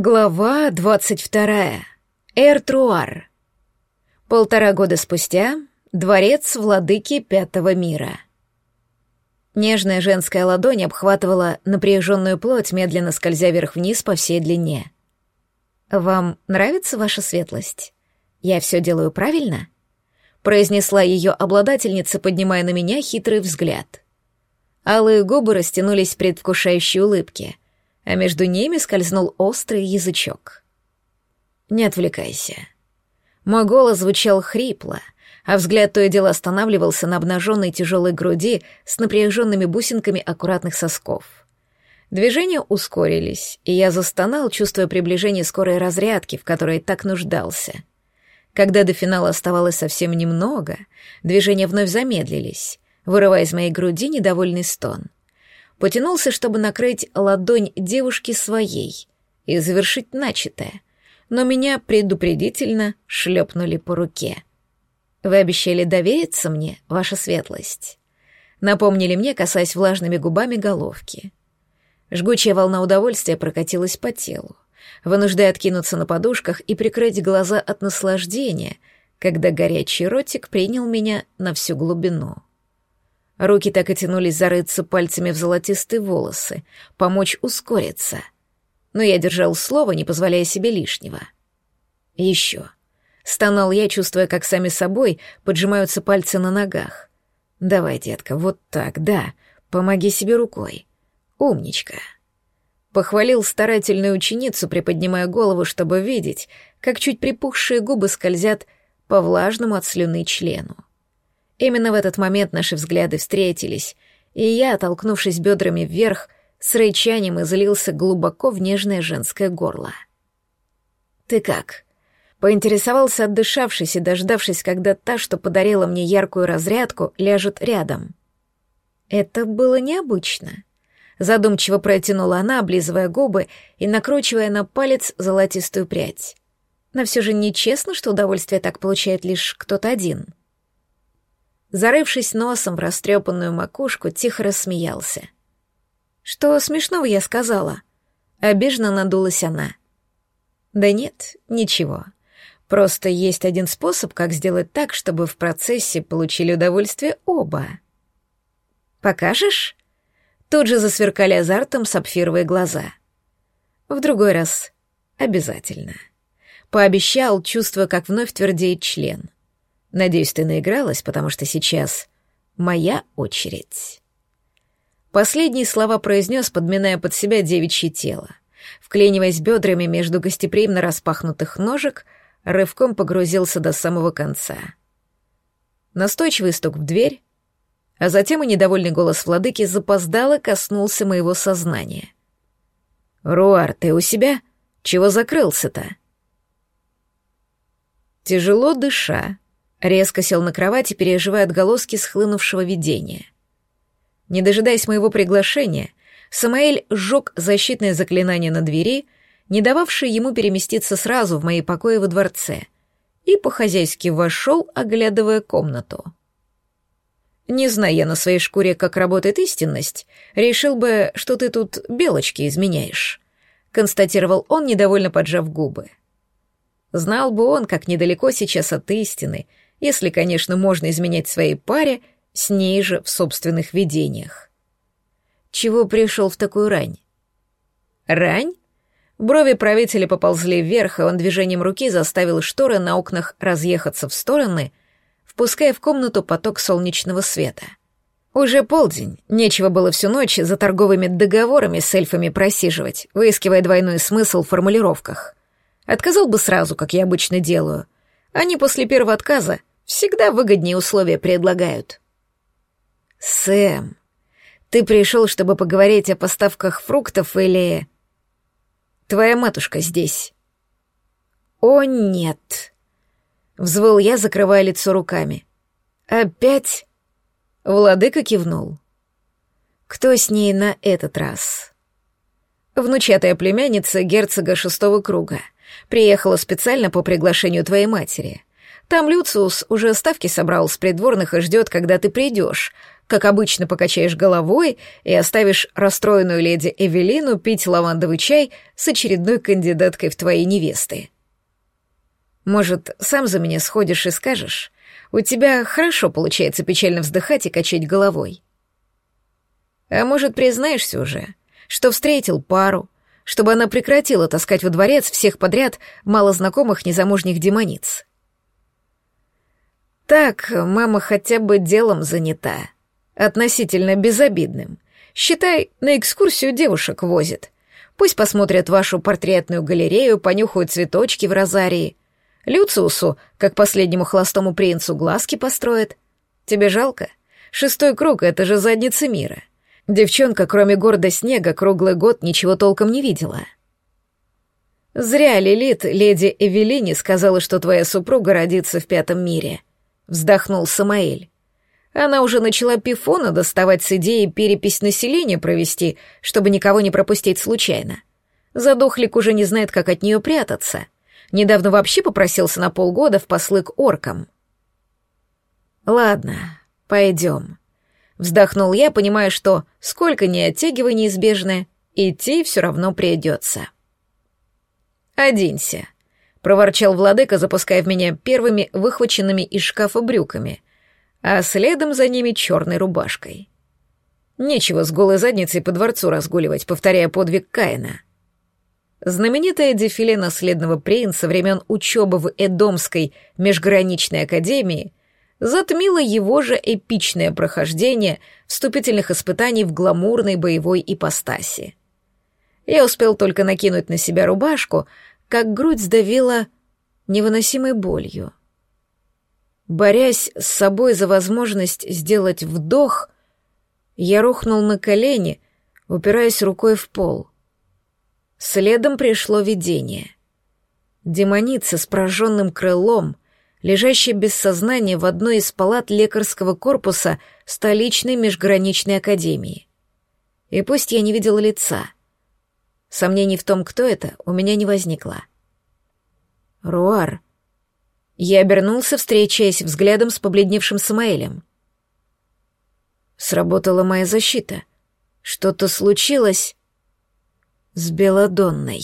Глава двадцать вторая. Эртруар. Полтора года спустя. Дворец владыки Пятого мира. Нежная женская ладонь обхватывала напряженную плоть, медленно скользя вверх-вниз по всей длине. «Вам нравится ваша светлость? Я все делаю правильно?» произнесла ее обладательница, поднимая на меня хитрый взгляд. Алые губы растянулись в предвкушающей улыбке — а между ними скользнул острый язычок. «Не отвлекайся». Мой голос звучал хрипло, а взгляд то и дело останавливался на обнаженной тяжелой груди с напряженными бусинками аккуратных сосков. Движения ускорились, и я застонал, чувствуя приближение скорой разрядки, в которой так нуждался. Когда до финала оставалось совсем немного, движения вновь замедлились, вырывая из моей груди недовольный стон — потянулся, чтобы накрыть ладонь девушки своей и завершить начатое, но меня предупредительно шлепнули по руке. «Вы обещали довериться мне, ваша светлость?» Напомнили мне, касаясь влажными губами головки. Жгучая волна удовольствия прокатилась по телу, вынуждая откинуться на подушках и прикрыть глаза от наслаждения, когда горячий ротик принял меня на всю глубину. Руки так и тянулись зарыться пальцами в золотистые волосы, помочь ускориться. Но я держал слово, не позволяя себе лишнего. Еще. Стонал я, чувствуя, как сами собой поджимаются пальцы на ногах. «Давай, детка, вот так, да. Помоги себе рукой. Умничка». Похвалил старательную ученицу, приподнимая голову, чтобы видеть, как чуть припухшие губы скользят по влажному от слюны члену. Именно в этот момент наши взгляды встретились, и я, оттолкнувшись бедрами вверх, с рычанием излился глубоко в нежное женское горло. «Ты как?» Поинтересовался отдышавшись и дождавшись, когда та, что подарила мне яркую разрядку, ляжет рядом. Это было необычно. Задумчиво протянула она, облизывая губы и накручивая на палец золотистую прядь. Но все же нечестно, что удовольствие так получает лишь кто-то один. Зарывшись носом в растрепанную макушку, тихо рассмеялся. «Что смешного я сказала?» Обиженно надулась она. «Да нет, ничего. Просто есть один способ, как сделать так, чтобы в процессе получили удовольствие оба». «Покажешь?» Тут же засверкали азартом сапфировые глаза. «В другой раз. Обязательно». Пообещал, чувствуя, как вновь твердеет член — Надеюсь, ты наигралась, потому что сейчас моя очередь. Последние слова произнес, подминая под себя девичье тело. Вклиниваясь бедрами между гостеприимно распахнутых ножек, рывком погрузился до самого конца. Настойчивый стук в дверь, а затем и недовольный голос владыки запоздало коснулся моего сознания. «Руар, ты у себя? Чего закрылся-то?» Тяжело дыша, Резко сел на кровати, переживая отголоски схлынувшего видения. Не дожидаясь моего приглашения, Самаэль сжег защитное заклинание на двери, не дававшее ему переместиться сразу в мои покои во дворце, и по-хозяйски вошел, оглядывая комнату. Не зная я на своей шкуре, как работает истинность, решил бы, что ты тут белочки изменяешь, констатировал он, недовольно поджав губы. Знал бы он, как недалеко сейчас от истины, если, конечно, можно изменять своей паре с ней же в собственных видениях. Чего пришел в такую рань? Рань? Брови правителя поползли вверх, и он движением руки заставил шторы на окнах разъехаться в стороны, впуская в комнату поток солнечного света. Уже полдень, нечего было всю ночь за торговыми договорами с эльфами просиживать, выискивая двойной смысл в формулировках. Отказал бы сразу, как я обычно делаю. Они после первого отказа Всегда выгоднее условия предлагают. Сэм, ты пришел, чтобы поговорить о поставках фруктов или... Твоя матушка здесь. О, нет. Взвыл я, закрывая лицо руками. Опять? Владыка кивнул. Кто с ней на этот раз? Внучатая племянница герцога шестого круга. Приехала специально по приглашению твоей матери. Там Люциус уже ставки собрал с придворных и ждет, когда ты придешь. как обычно покачаешь головой и оставишь расстроенную леди Эвелину пить лавандовый чай с очередной кандидаткой в твои невесты. Может, сам за меня сходишь и скажешь, у тебя хорошо получается печально вздыхать и качать головой. А может, признаешься уже, что встретил пару, чтобы она прекратила таскать во дворец всех подряд малознакомых незамужних демониц. Так, мама хотя бы делом занята, относительно безобидным. Считай, на экскурсию девушек возит. Пусть посмотрят вашу портретную галерею, понюхают цветочки в розарии. Люциусу, как последнему холостому принцу, глазки построят. Тебе жалко? Шестой круг — это же задница мира. Девчонка, кроме города снега, круглый год ничего толком не видела. Зря Лилит, леди Эвелине, сказала, что твоя супруга родится в пятом мире. Вздохнул Самаэль. Она уже начала пифона доставать с идеей перепись населения провести, чтобы никого не пропустить случайно. Задохлик уже не знает, как от нее прятаться. Недавно вообще попросился на полгода в послы к оркам. Ладно, пойдем. Вздохнул я, понимая, что, сколько ни оттягивай неизбежное, идти все равно придется. «Оденься», — проворчал владыка, запуская в меня первыми выхваченными из шкафа брюками, а следом за ними черной рубашкой. Нечего с голой задницей по дворцу разгуливать, повторяя подвиг Каина. Знаменитое дефиле наследного принца времен учебы в Эдомской межграничной академии затмило его же эпичное прохождение вступительных испытаний в гламурной боевой ипостаси. Я успел только накинуть на себя рубашку, как грудь сдавила невыносимой болью. Борясь с собой за возможность сделать вдох, я рухнул на колени, упираясь рукой в пол. Следом пришло видение. Демоница с прожженным крылом — лежащая без сознания в одной из палат лекарского корпуса столичной межграничной академии. И пусть я не видела лица, сомнений в том, кто это, у меня не возникло. «Руар». Я обернулся, встречаясь взглядом с побледневшим Самаэлем. Сработала моя защита. Что-то случилось с Беладонной.